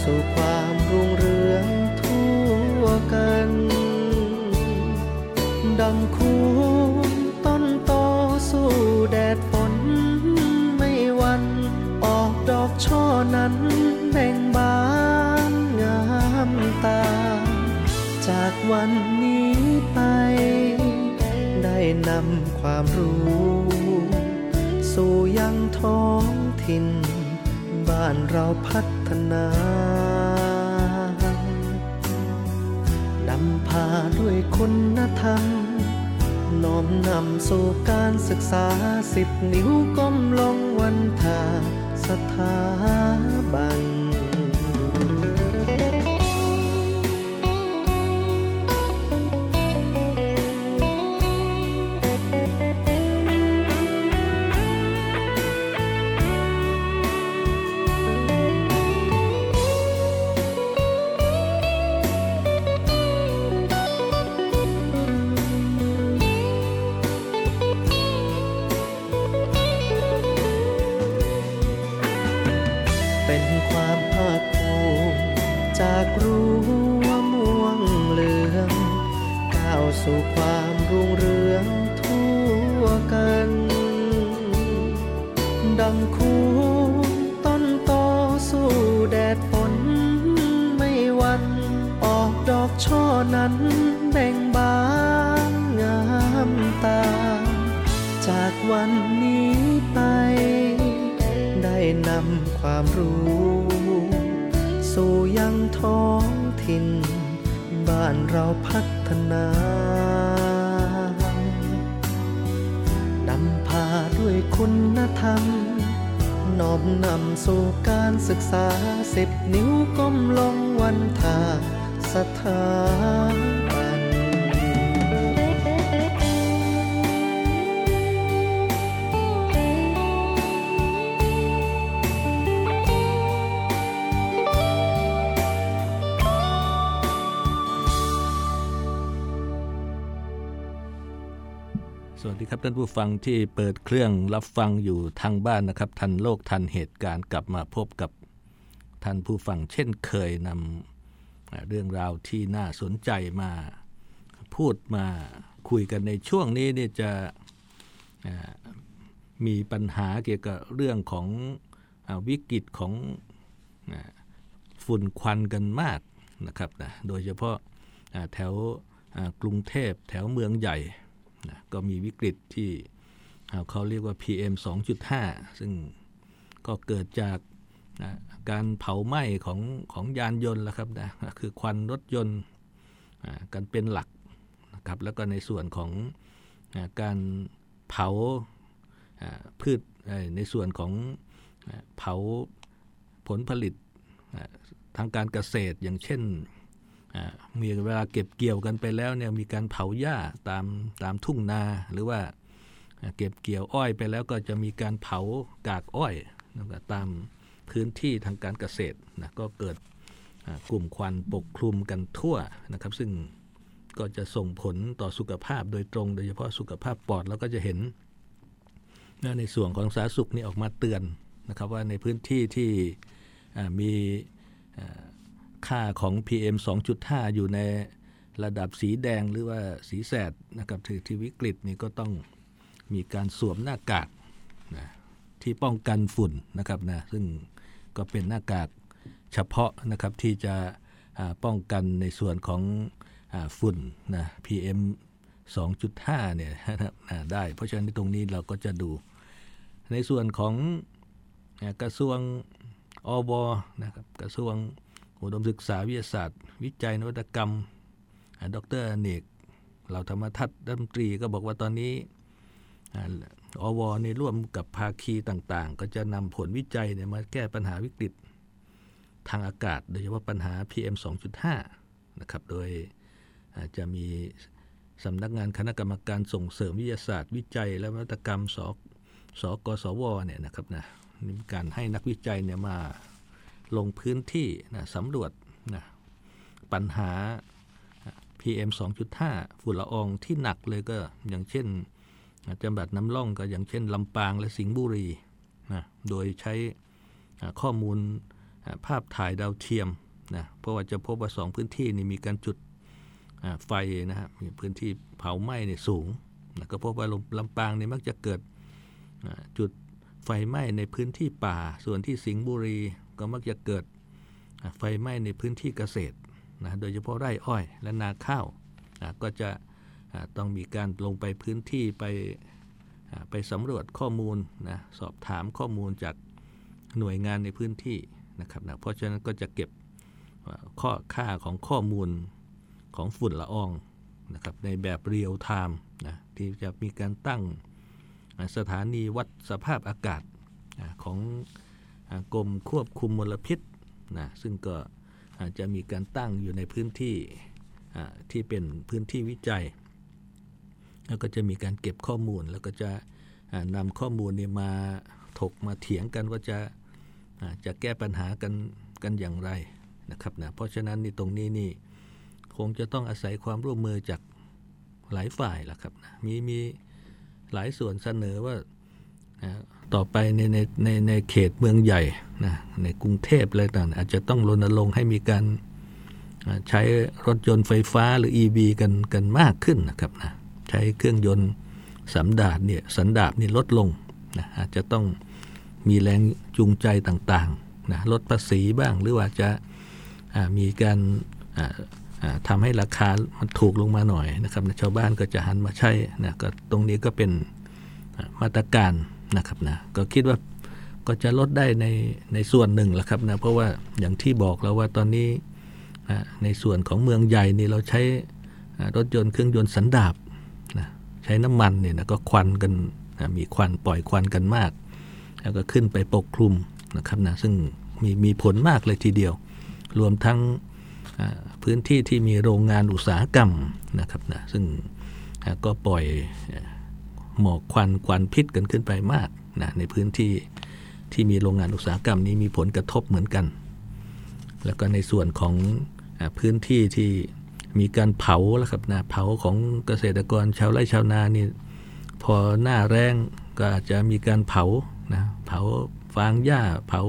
สู่ความรุ่งเรือง จากวันนี้ไป ได้นำความรู้ สู่ยังท้องถิ่น บ้านเราพัฒนานำพาด้วยคุณธรรมน้อมนำสู่การศึกษาสิบนิ้วก้มลงวันทาสถาน ท่านผู้ฟังที่เปิดเครื่องรับฟังอยู่ทางบ้านนะครับ ทันโลกทันเหตุการณ์กลับมาพบกับท่านผู้ฟังเช่นเคยนำเรื่องราวที่น่าสนใจมาพูดมาคุยกันในช่วงนี้นี่จะมีปัญหาเกี่ยวกับเรื่องของอวิกฤตของฝุ่นควันกันมากนะครับนะโดยเฉพาะแถวกรุงเทพแถวเมืองใหญ่ นะก็มีวิกฤตที่เขาเรียกว่า PM 2.5 ซึ่งก็เกิดจากนะการเผาไหม้ของของยานยนต์ละครับนะคือควันรถยนต์กันเป็นหลักนะครับแล้วก็ในส่วนของการเผาพืชในส่วนของเผาผลผลิตทางการเกษตรอย่างเช่น มีเวลาเก็บเกี่ยวกันไปแล้วเนี่ยมีการเผาหญ้าตามตามทุ่งนาหรือว่าเก็บเกี่ยวอ้อยไปแล้วก็จะมีการเผากากอ้อยนะตามพื้นที่ทางการเกษตรนะก็เกิดกลุ่มควันปกคลุมกันทั่วนะครับ ซึ่งก็จะส่งผลต่อสุขภาพโดยตรง โดยเฉพาะสุขภาพปอดแล้วก็จะเห็นในส่วนของสาธารณสุขนี่ออกมาเตือนนะครับว่าในพื้นที่ที่มี ค่าของ PM 2.5 อยู่ในระดับสีแดงหรือว่าสีแสดนะครับถือที่วิกฤตนี่ก็ต้องมีการสวมหน้ากากนะที่ป้องกันฝุ่นนะครับนะซึ่งก็เป็นหน้ากากเฉพาะนะครับที่จะป้องกันในส่วนของฝุ่นนะ PM 2.5 เนี่ยได้ เพราะฉะนั้นตรงนี้เราก็จะดู ในส่วนของกระทรวงอบนะครับกระทรวง อุดมศึกษาวิทยาศาสตร์ วิจัยนวัตกรรม ดรเนกเราธรรมทัศน์รัฐมนตรีก็บอกว่าตอนนี้อวในร่วมกับภาคีต่างๆ ก็จะนำผลวิจัยเนี่ยมาแก้ปัญหาวิกฤตทางอากาศ โดยเฉพาะปัญหา PM 2.5 นะครับ โดยจะมีสำนักงานคณะกรรมการส่งเสริมวิทยาศาสตร์ วิจัย และนวัตกรรมสสกสวเนี่ยนะครับนะมีการให้นักวิจัยเนี่ยมา ลงพื้นที่นะสำรวจนะปัญหา PM 2.5 ฝุ่นละอองที่หนักเลยก็อย่างเช่นจังหวัดน้ำล่องก็อย่างเช่นลำปางและสิงห์บุรีนะโดยใช้ข้อมูลภาพถ่ายดาวเทียมนะเพราะว่าจะพบว่าสองพื้นที่นี่มีการจุดไฟนะฮะมีพื้นที่เผาไหม้เนี่ยสูงนะก็พบว่าลำปางนี่มักจะเกิดจุดไฟไหม้ในพื้นที่ป่า ส่วนที่สิงห์บุรี ก็มักจะเกิดไฟไหม้ในพื้นที่เกษตรนะโดยเฉพาะไร่อ้อยและนาข้าวนะก็จะต้องมีการลงไปพื้นที่ไปไปสำรวจข้อมูลนะสอบถามข้อมูลจากหน่วยงานในพื้นที่นะครับนะเพราะฉะนั้นก็จะเก็บข้อค่าของข้อมูลของฝุ่นละอองนะครับในแบบเรียลไทม์นะที่จะมีการตั้งสถานีวัดสภาพอากาศของ กรมควบคุมมลพิษนะซึ่งก็จะมีการตั้งอยู่ในพื้นที่ที่เป็นพื้นที่วิจัย แล้วก็จะมีการเก็บข้อมูล แล้วก็จะนำข้อมูลนี้มาถกมาเถียงกันว่าจะจะแก้ปัญหากันกันอย่างไรนะครับนะเพราะฉะนั้นในตรงนี้นี่คงจะต้องอาศัยความร่วมมือจากหลายฝ่ายละครับนะมีมีหลายส่วนเสนอว่า ต่อไปในในในในเขตเมืองใหญ่นะในกรุงเทพอะไรต่างอาจจะต้องรณรงค์ให้มีการใช้รถยนต์ไฟฟ้าหรือ EV กันกันมากขึ้นนะครับนะใช้เครื่องยนต์สันดาบเนี่ยสันดาบนี่ลดลงนะอาจจะต้องมีแรงจูงใจต่างๆนะลดภาษีบ้างหรือว่าจะมีการทำให้ราคามันถูกลงมาหน่อยนะครับชาวบ้านก็จะหันมาใช้นะก็ตรงนี้ก็เป็นมาตรการ นะครับนะก็คิดว่าก็จะลดได้ในในส่วนหนึ่งแล้วครับนะเพราะว่าอย่างที่บอกแล้วว่าตอนนี้ในส่วนของเมืองใหญ่นี่เราใช้รถยนต์เครื่องยนต์สันดาบนะใช้น้ำมันเนี่ยนะก็ควันกันนะมีควันปล่อยควันกันมาก แล้วก็ขึ้นไปปกคลุมนะครับนะซึ่งมีมีผลมากเลยทีเดียว รวมทั้งพื้นที่ที่มีโรงงานอุตสาหกรรมนะครับนะซึ่งก็ปล่อย หมอกควันควันพิษกันขึ้นไปมากนะในพื้นที่ที่มีโรงงานอุตสาหกรรมนี้มีผลกระทบเหมือนกัน แล้วก็ในส่วนของอพื้นที่ที่มีการเผาแล้วครับนะเผาของเกษตรกรชาวไร่ชาวนานี่พอหน้าแรงก็อาจจะมีการเผานะเผาฟางหญ้าเผา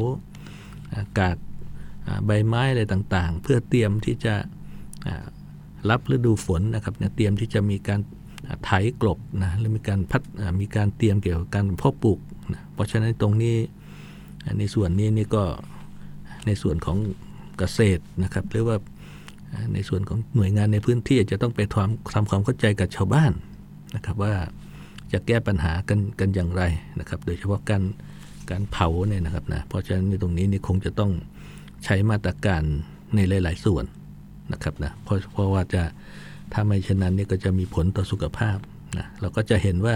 กากใบไม้อะไรต่างๆ เพื่อเตรียมที่จะรับฤดูฝนนะครับเตรียมที่จะมีการ ไถกลบนะหรือมีการพัดมีการเตรียมเกี่ยวกับการเพาะปลูกนะเพราะฉะนั้นตรงนี้ในส่วนนี้นี่ก็ในส่วนของเกษตรนะครับหรือว่าในส่วนของหน่วยงานในพื้นที่จะต้องไปทำทำความเข้าใจกับชาวบ้านนะครับว่าจะแก้ปัญหากันกันอย่างไรนะครับ โดยเฉพาะการการเผาเนี่ยนะครับนะเพราะฉะนั้นในตรงนี้นี่คงจะต้องใช้มาตรการในหลาย ๆ ส่วนนะครับนะเพราะเพราะว่าจะ ถ้าไม่เช่นนั้นนี่ก็จะมีผลต่อสุขภาพนะเราก็จะเห็นว่า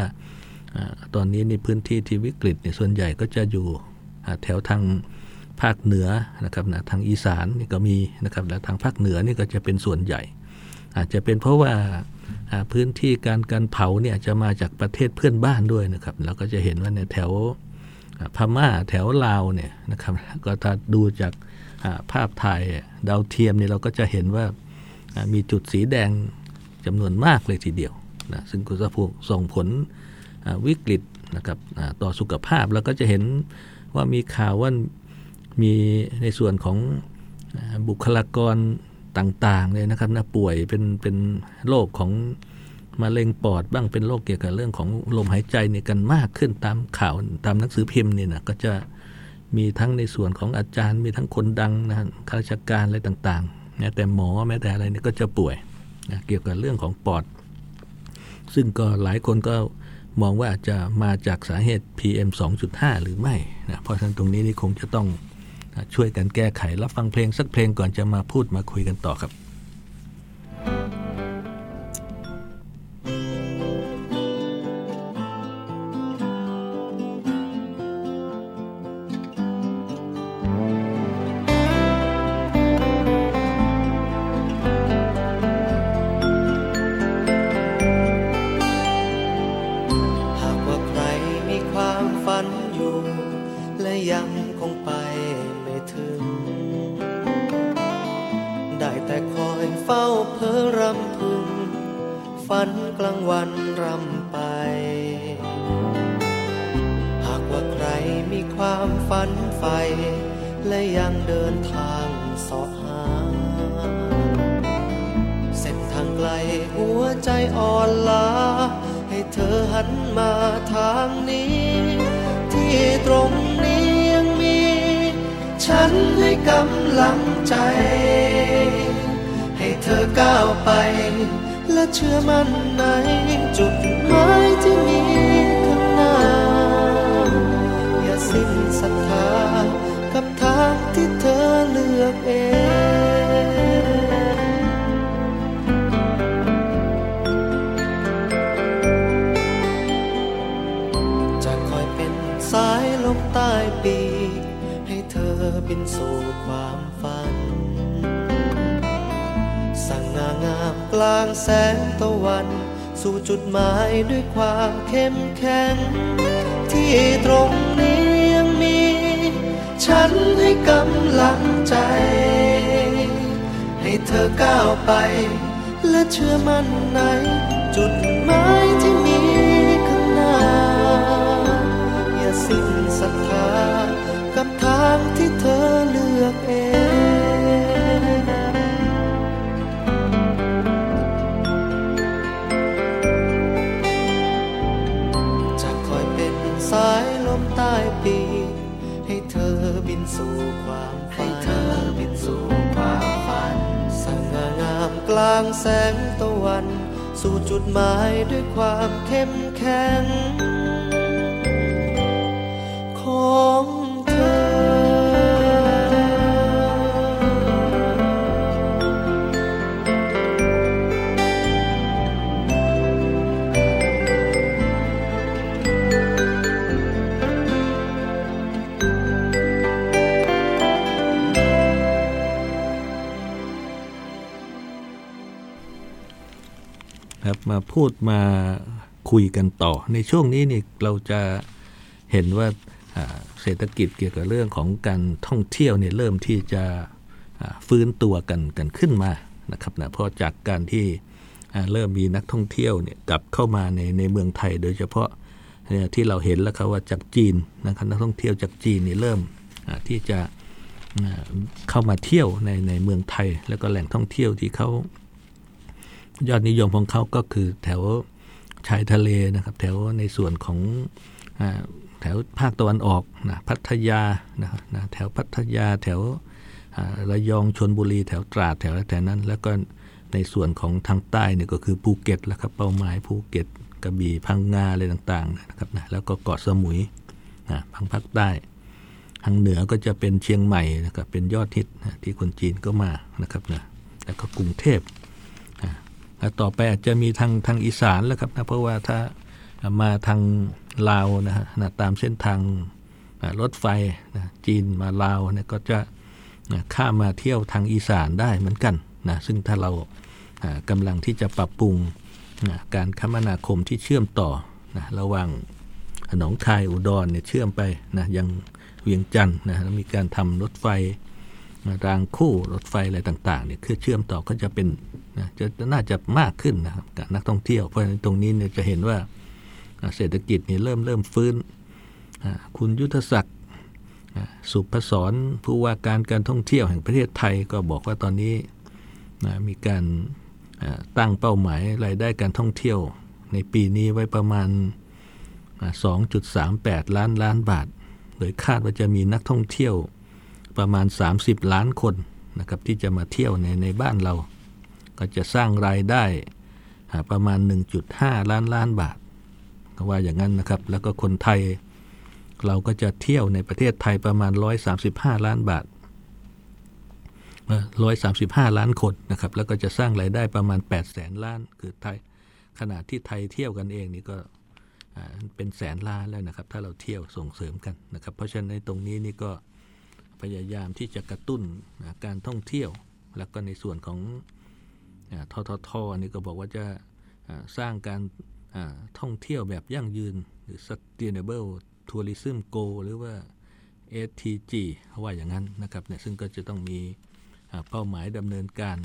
ตอนนี้ในพื้นที่ที่วิกฤตเนี่ยส่วนใหญ่ก็จะอยู่แถวทางภาคเหนือนะครับนะทางอีสานนี่ก็มีนะครับและทางภาคเหนือนี่ก็จะเป็นส่วนใหญ่ อาจจะเป็นเพราะว่าพื้นที่การการเผาเนี่ยจะมาจากประเทศเพื่อนบ้านด้วยนะครับเราก็จะเห็นว่าในแถวพม่าแถวลาวเนี่ยนะครับก็ถ้าดูจากภาพถ่ายดาวเทียมเนี่ยเราก็จะเห็นว่ามีจุดสีแดง จำนวนมากเลยทีเดียวนะซึ่งก็จะส่งผลวิกฤตนะครับต่อสุขภาพแล้วก็จะเห็นว่ามีข่าวว่ามีในส่วนของบุคลากรต่างๆเลยนะครับนะป่วยเป็นเป็นโรคของมะเร็งปอดบ้างเป็นโรคเกี่ยวกับเรื่องของลมหายใจเนี่ยกันมากขึ้นตามข่าวตามหนังสือพิมพ์เนี่ยนะก็จะมีทั้งในส่วนของอาจารย์ มีทั้งคนดังนะข้าราชการอะไรต่างๆนะแต่หมอแม้แต่อะไรเนี่ยก็จะป่วย นะเกี่ยวกับเรื่องของปอด ซึ่งก็หลายคนก็มองว่าจะมาจากสาเหตุ PM 2.5 หรือไม่นะเพราะฉะนั้นตรงนี้นี่คงจะต้องช่วยกันแก้ไขรับฟังเพลงสักเพลงก่อนจะมาพูดมาคุยกันต่อครับ ฝันกลางวันรำไป หากว่าใครมีความฝันใฝ่และยังเดินทางสอบหา เส้นทางไกลหัวใจอ่อนล้า ให้เธอหันมาทางนี้ ที่ตรงนี้ยังมี ฉันให้กำลังใจ ให้เธอก้าวไป และเชื่อมั่นในจุดหมายที่ หมายด้วยความเข้มแข็ง ที่ตรงนี้ยังมี ฉันให้กำลังใจ ให้เธอก้าวไป และเชื่อมั่นในจุดหมายที่มีข้างหน้า อย่าสิ้นศรัทธากับทางที่เธอเลือกเองามกลางแสงตะวัน สู่จุดหมายด้วยความเข้มแข็ง ของ มาพูดมาคุยกันต่อ ในช่วงนี้นี่เราจะเห็นว่าเศรษฐกิจเกี่ยวกับเรื่องของการท่องเที่ยวเนี่ยเริ่มที่จะฟื้นตัวกันกันขึ้นมานะครับนะเพราะจากการที่เริ่มมีนักท่องเที่ยวเนี่ยกลับเข้ามาในในเมืองไทย โดยเฉพาะที่เราเห็นแล้วครับว่าจากจีนนะครับนักท่องเที่ยวจากจีนนี่เริ่มที่จะเข้ามาเที่ยวในในเมืองไทย แล้วก็แหล่งท่องเที่ยวที่เขา ยอดนิยมของเขาก็คือแถวชายทะเลนะครับ แถวในส่วนของแถวภาคตะวันออกนะพัทยานะนะแถวพัทยาแถวระยองชนบุรีแถวตราดแถวแถวนั้น แล้วก็ในส่วนของทางใต้เนี่ยก็คือภูเก็ตแล้วครับเป้าหมายภูเก็ตกระบี่พังงาอะไรต่างๆนะครับนะแล้วก็เกาะสมุยนะทางภาคใต้ทางเหนือก็จะเป็นเชียงใหม่นะครับเป็นยอดฮิตนะที่คนจีนก็มานะครับนะแล้วก็กรุงเทพ ต่อไปอาจจะมีทางทางอีสานแล้วครับนะเพราะว่าถ้ามาทางลาวนะฮะตามเส้นทางรถไฟนะจีนมาลาวเนี่ยก็จะนะข้ามมาเที่ยวทางอีสานได้เหมือนกันนะซึ่งถ้าเรากำลังที่จะปรับปรุงนะการคมนาคมที่เชื่อมต่อนะระหว่างหนองคายอุดรเนี่ยเชื่อมไปนะยังเวียงจันทร์นะแล้วมีการทำรถไฟ รางคู่รถไฟอะไรต่างๆเนี่ยคือเชื่อมต่อก็จะเป็นนะจะน่าจะมากขึ้นนะครับกับนักท่องเที่ยวเพราะฉะนั้นตรงนี้เนี่ยจะเห็นว่าเศรษฐกิจนี่เริ่มเริ่มฟื้น คุณยุทธศักดิ์สุพศรผู้ว่าการการท่องเที่ยวแห่งประเทศไทยก็บอกว่าตอนนี้มีการตั้งเป้าหมายรายได้การท่องเที่ยวในปีนี้ไว้ประมาณ 2.38 ล้านล้านบาท โดยคาดว่าจะมีนักท่องเที่ยว ประมาณ 30 ล้านคนนะครับที่จะมาเที่ยวในในบ้านเรา ก็จะสร้างรายได้ประมาณ 1.5 ล้านล้านบาทก็ว่าอย่างนั้นนะครับ แล้วก็คนไทยเราก็จะเที่ยวในประเทศไทยประมาณ 135 ล้านบาท 135 ล้านคนนะครับ แล้วก็จะสร้างรายได้ประมาณ8แสนล้าน คือไทยขนาดที่ไทยเที่ยวกันเองนี่ก็เป็นแสนล้านแล้วนะครับ ถ้าเราเที่ยวส่งเสริมกันนะครับ เพราะฉะนั้นตรงนี้นี่ก็ พยายามที่จะกระตุ้นการท่องเที่ยว แล้วก็ในส่วนของทททนี่ก็บอกว่าจะสร้างการท่องเที่ยวแบบยั่งยืน หรือ sustainable tourism go หรือว่า STG ว่าอย่างนั้นนะครับเนี่ยซึ่งก็จะต้องมีเป้าหมายดำเนินการ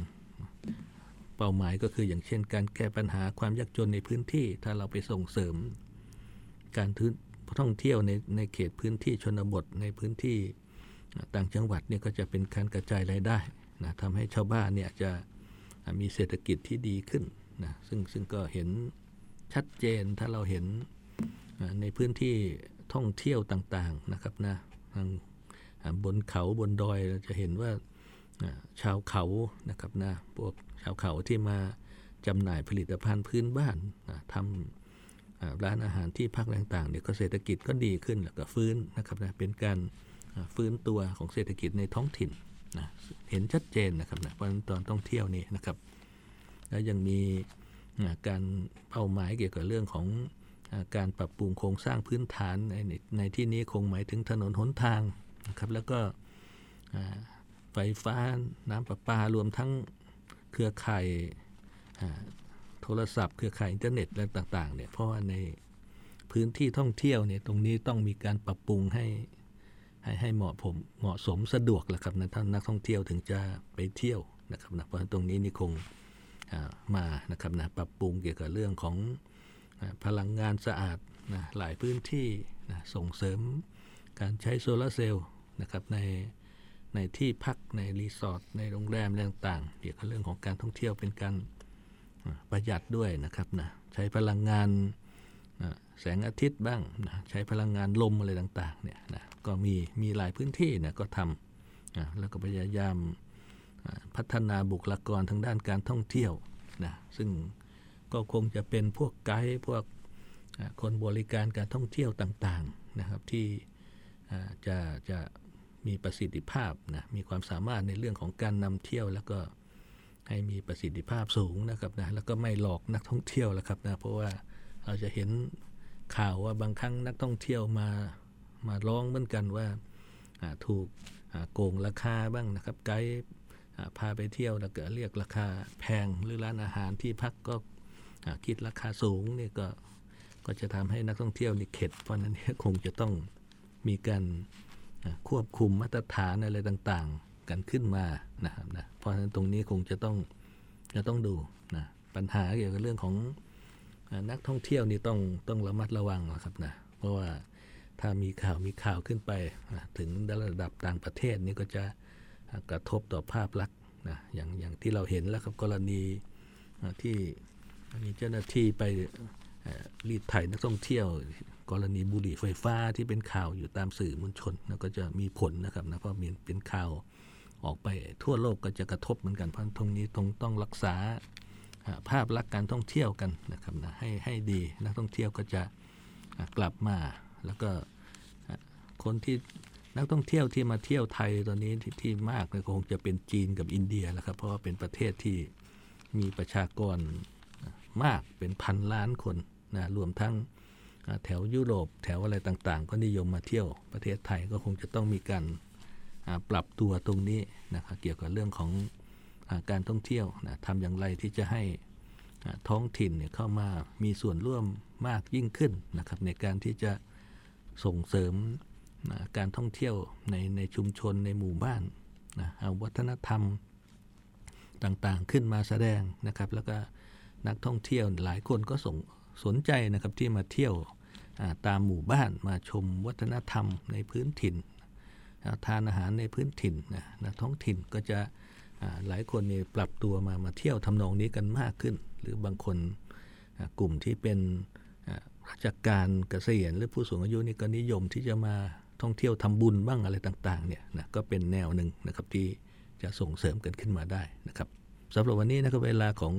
เป้าหมายก็คืออย่างเช่น การแก้ปัญหาความยากจนในพื้นที่ ถ้าเราไปส่งเสริม การท่องเที่ยวในในเขตพื้นที่ชนบทในพื้นที่ ต่างจังหวัดเนี่ยก็จะเป็นการกระจายรายได้นะทำให้ชาวบ้านเนี่ยจะมีเศรษฐกิจที่ดีขึ้นนะซึ่งซึ่งก็เห็นชัดเจนถ้าเราเห็นในพื้นที่ท่องเที่ยวต่างๆนะครับนะทางบนเขาบนดอยเราจะเห็นว่าชาวเขานะครับนะพวกชาวเขาที่มาจำหน่ายผลิตภัณฑ์พื้นบ้านทำร้านอาหารที่พักต่างๆเนี่ยก็เศรษฐกิจก็ดีขึ้นแล้วก็ฟื้นนะครับนะเป็นการ ฟื้นตัวของเศรษฐกิจในท้องถิ่นนะเห็นชัดเจนนะครับนะเพราะตอนท่องเที่ยวนี่นะครับ แล้วยังมีการเป้าหมายเกี่ยวกับเรื่องของการปรับปรุงโครงสร้างพื้นฐานในในที่นี้คงหมายถึงถนนหนทางนะครับ แล้วก็ไฟฟ้าน้ำประปารวมทั้งเครือข่ายโทรศัพท์เครือข่ายอินเทอร์เน็ตและต่างๆเนี่ยเพราะว่าในพื้นที่ท่องเที่ยวเนี่ยตรงนี้ต้องมีการปรับปรุงให้ ให้ให้เหมาะผมเหมาะสมสะดวกแหละครับนะท่านนักท่องเที่ยวถึงจะไปเที่ยวนะครับนะเพราะตรงนี้นี่คงมานะครับนะปรับปรุงเกี่ยวกับเรื่องของพลังงานสะอาดนะหลายพื้นที่นะส่งเสริมการใช้โซลาเซลล์นะครับในในที่พักในรีสอร์ทในโรงแรมต่างๆเกี่ยวกับเรื่องของการท่องเที่ยวเป็นการประหยัดด้วยนะครับนะใช้พลังงาน แสงอาทิตย์บ้างนะใช้พลังงานลมอะไรต่างๆเนี่ยนะก็มีมีหลายพื้นที่นะก็ทำนะแล้วก็พยายามพัฒนาบุคลากรทางด้านการท่องเที่ยวนะซึ่งก็คงจะเป็นพวกไกด์พวกคนบริการการท่องเที่ยวต่างๆนะครับที่จะจะมีประสิทธิภาพนะมีความสามารถในเรื่องของการนำเที่ยวแล้วก็ให้มีประสิทธิภาพสูงนะครับนะแล้วก็ไม่หลอกนักท่องเที่ยวแล้วครับนะเพราะว่า เราจะเห็นข่าวว่าบางครั้งนักท่องเที่ยวมามาร้องเหมือนกันว่าถูกโกงราคาบ้างนะครับไกด์พาไปเที่ยวแล้วก็เรียกราคาแพงหรือร้านอาหารที่พักก็คิดราคาสูงนี่ก็ก็จะทำให้นักท่องเที่ยวนี่เข็ด เพราะนั้นคงจะต้องมีการควบคุมมาตรฐานอะไรต่างๆ กันขึ้นมานะครับนะเพราะฉะนั้นตรงนี้คงจะต้องจะต้องดูนะปัญหาเกี่ยวกับเรื่องของ นักท่องเที่ยวนี่ต้องต้องระมัดระวังนะครับนะเพราะว่าถ้ามีข่าวมีข่าวขึ้นไปถึงระดับต่างประเทศนี่ก็จะกระทบต่อภาพลักษณ์นะอย่างอย่างที่เราเห็นแล้วครับกรณีที่มีเจ้าหน้าที่ไปรีดไถนักท่องเที่ยว กรณีบุหรี่ไฟฟ้าที่เป็นข่าวอยู่ตามสื่อมวลชนแล้วก็จะมีผลนะครับนะเพราะมีเป็นข่าวออกไปทั่วโลกก็จะกระทบเหมือนกันเพราะตรงนี้ต้องต้องรักษา ภาพลักษณ์การท่องเที่ยวกันนะครับนะให้ให้ดีนักท่องเที่ยวก็จะกลับมา แล้วก็คนที่นักท่องเที่ยวที่มาเที่ยวไทยตอนนี้ที่ที่มากเลยคงจะเป็นจีนกับอินเดียแหละครับเพราะว่าเป็นประเทศที่มีประชากรมากเป็นพันล้านคนนะรวมทั้งแถวยุโรปแถวอะไรต่างๆ ก็นิยมมาเที่ยวประเทศไทยก็คงจะต้องมีการปรับตัวตรงนี้นะครับเกี่ยวกับเรื่องของ การท่องเที่ยวนะทำอย่างไรที่จะให้ท้องถิ่นเนี่ยเข้ามามีส่วนร่วมมากยิ่งขึ้นนะครับในการที่จะส่งเสริมนะการท่องเที่ยวในในชุมชนในหมู่บ้านนะเอาวัฒนธรรมต่างๆขึ้นมาแสดงนะครับ แล้วก็นักท่องเที่ยวหลายคนก็สงสนใจนะครับที่มาเที่ยวตามหมู่บ้านมาชมวัฒนธรรมในพื้นถิ่นทานอาหารในพื้นถิ่นนะนะท้องถิ่นก็จะ หลายคนนี่ปรับตัวมามาเที่ยวทำนองนี้กันมากขึ้น หรือบางคนกลุ่มที่เป็นราชการเกษียณหรือผู้สูงอายุนี่ก็นิยมที่จะมาท่องเที่ยวทำบุญบ้างอะไรต่างๆเนี่ยนะก็เป็นแนวหนึ่งนะครับที่จะส่งเสริมกันขึ้นมาได้นะครับสำหรับวันนี้นะครับเวลาของ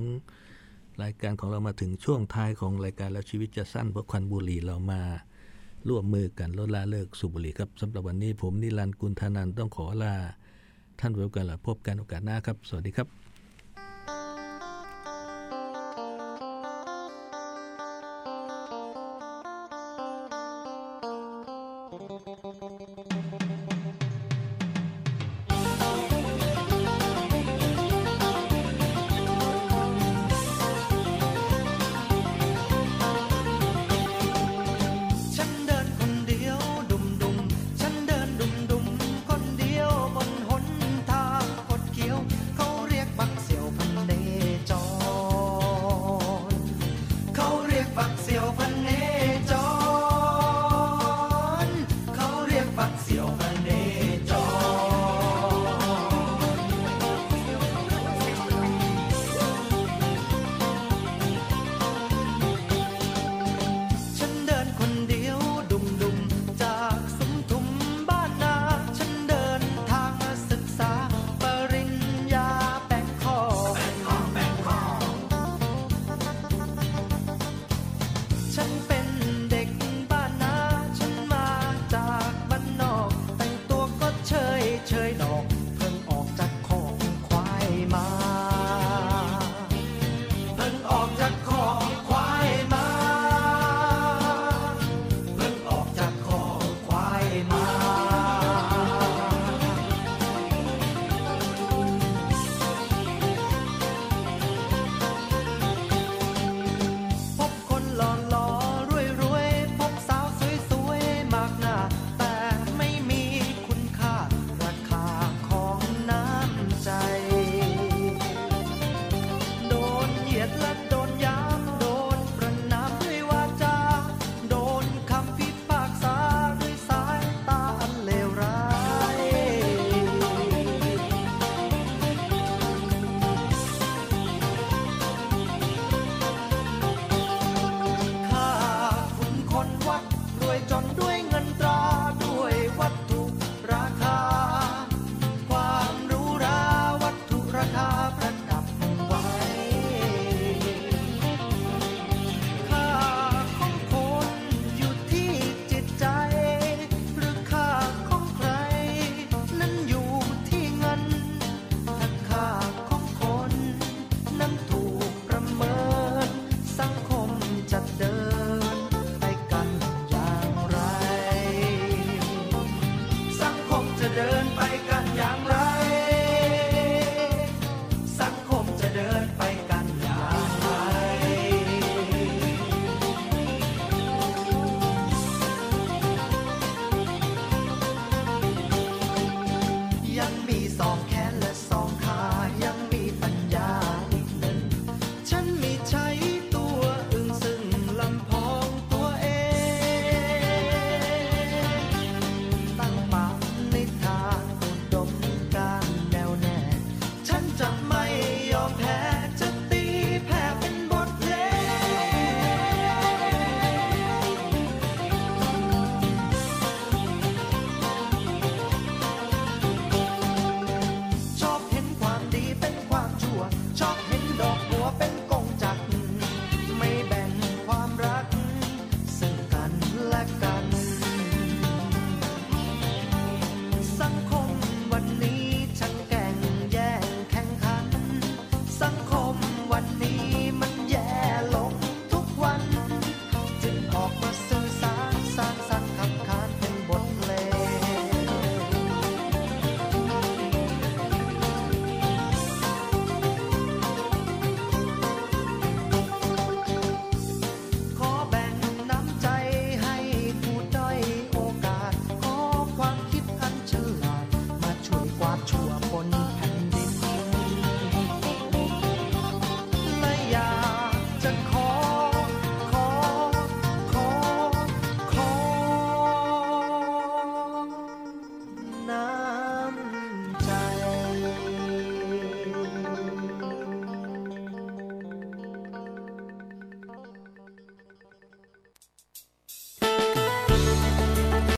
รายการของเรามาถึงช่วงท้ายของรายการแล้วชีวิตจะสั้นเพราะควันบุหรี่เรามาร่วมมือกันลดละเลิกสูบบุหรี่ครับสำหรับวันนี้ผมนิรันดร์กุลธนันต้องขอลา ท่านไว้กันละพบกันโอกาสหน้าครับ สวัสดีครับ เ